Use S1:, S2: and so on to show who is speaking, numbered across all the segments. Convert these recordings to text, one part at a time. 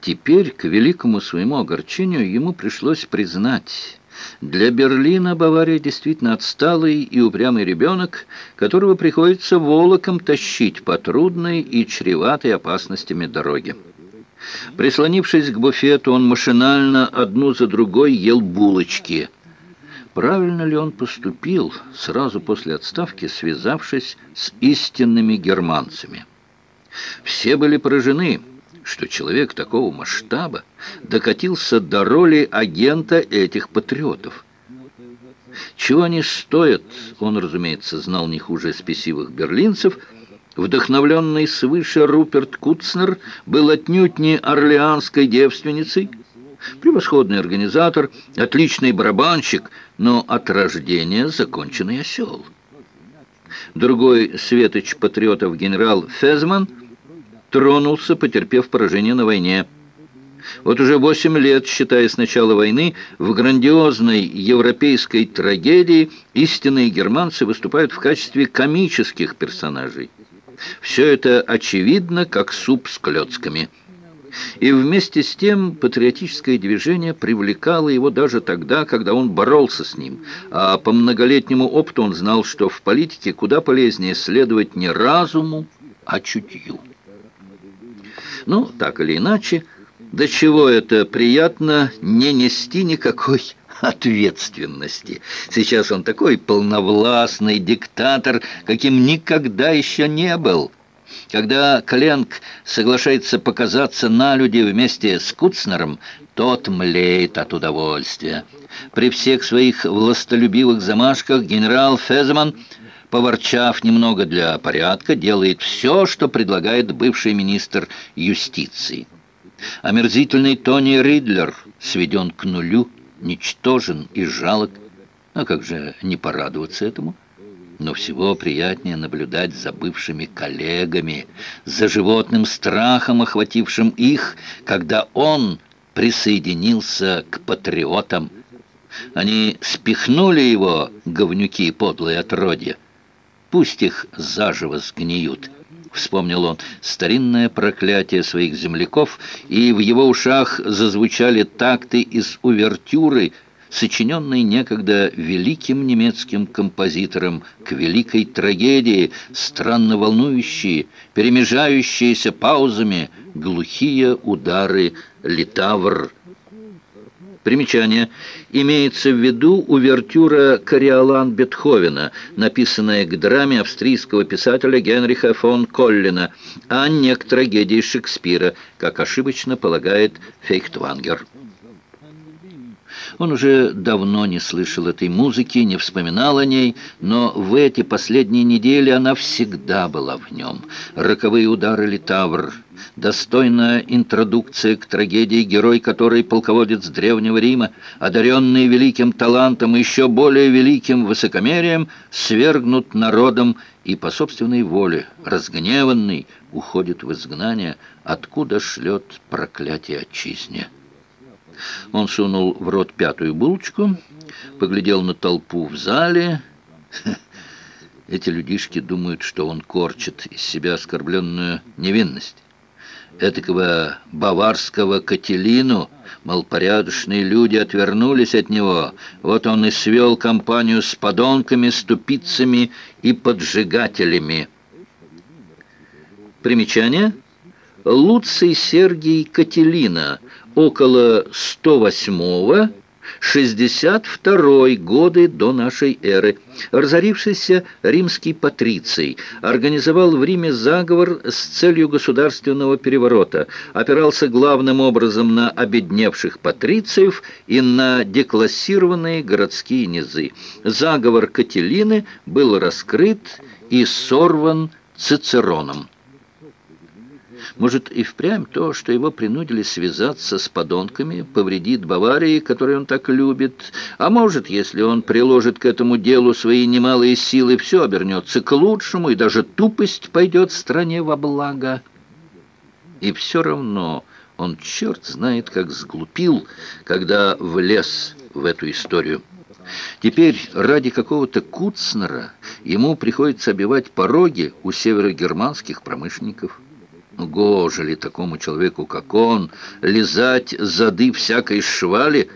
S1: Теперь, к великому своему огорчению, ему пришлось признать, для Берлина Бавария действительно отсталый и упрямый ребенок, которого приходится волоком тащить по трудной и чреватой опасностями дороге. Прислонившись к буфету, он машинально одну за другой ел булочки. Правильно ли он поступил, сразу после отставки, связавшись с истинными германцами? Все были поражены что человек такого масштаба докатился до роли агента этих патриотов. Чего они стоят, он, разумеется, знал не хуже спесивых берлинцев, вдохновленный свыше Руперт Куцнер был отнюдь не орлеанской девственницей, превосходный организатор, отличный барабанщик, но от рождения законченный осел. Другой светоч патриотов генерал Фезман – тронулся, потерпев поражение на войне. Вот уже восемь лет, считая с начала войны, в грандиозной европейской трагедии истинные германцы выступают в качестве комических персонажей. Все это очевидно, как суп с клетками. И вместе с тем патриотическое движение привлекало его даже тогда, когда он боролся с ним. А по многолетнему опыту он знал, что в политике куда полезнее следовать не разуму, а чутью. Ну, так или иначе, до чего это приятно не нести никакой ответственности. Сейчас он такой полновластный диктатор, каким никогда еще не был. Когда Кленк соглашается показаться на люди вместе с Куцнером, тот млеет от удовольствия. При всех своих властолюбивых замашках генерал Феземан – поворчав немного для порядка, делает все, что предлагает бывший министр юстиции. Омерзительный Тони Ридлер сведен к нулю, ничтожен и жалок. А как же не порадоваться этому? Но всего приятнее наблюдать за бывшими коллегами, за животным страхом, охватившим их, когда он присоединился к патриотам. Они спихнули его, говнюки подлые отродья, Пусть их заживо сгниют. Вспомнил он старинное проклятие своих земляков, и в его ушах зазвучали такты из увертюры, сочиненной некогда великим немецким композитором к великой трагедии, странно волнующие, перемежающиеся паузами, глухие удары литавр Примечание. Имеется в виду увертюра «Кориолан» Бетховена, написанная к драме австрийского писателя Генриха фон Коллина, а не к трагедии Шекспира, как ошибочно полагает Фейхтвангер. Он уже давно не слышал этой музыки, не вспоминал о ней, но в эти последние недели она всегда была в нем. Роковые удары Литавр, достойная интродукция к трагедии, герой которой полководец Древнего Рима, одаренный великим талантом и еще более великим высокомерием, свергнут народом и по собственной воле, разгневанный, уходит в изгнание, откуда шлет проклятие отчизне. Он сунул в рот пятую булочку, поглядел на толпу в зале. Эти людишки думают, что он корчит из себя оскорбленную невинность. Этакого баварского Кателину, мол, порядочные люди отвернулись от него. Вот он и свел компанию с подонками, ступицами и поджигателями. Примечание. Луций Сергий Кателина – около 108 62 годы до нашей эры. Разорившийся римский патриций организовал в Риме заговор с целью государственного переворота, опирался главным образом на обедневших патрициев и на деклассированные городские низы. Заговор Кателины был раскрыт и сорван Цицероном. Может, и впрямь то, что его принудили связаться с подонками, повредит Баварии, которую он так любит. А может, если он приложит к этому делу свои немалые силы, все обернется к лучшему, и даже тупость пойдет стране во благо. И все равно он, черт знает, как сглупил, когда влез в эту историю. Теперь ради какого-то Куцнера ему приходится обивать пороги у северогерманских промышленников. Гоже ли такому человеку, как он, лизать зады всякой швали?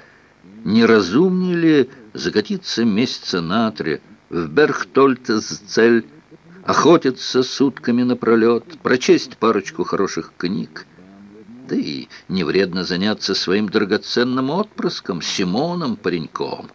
S1: Неразумнее ли закатиться месяца на три в Берхтольтс-цель, охотиться сутками напролет, прочесть парочку хороших книг? Да и не вредно заняться своим драгоценным отпрыском, Симоном, пареньком.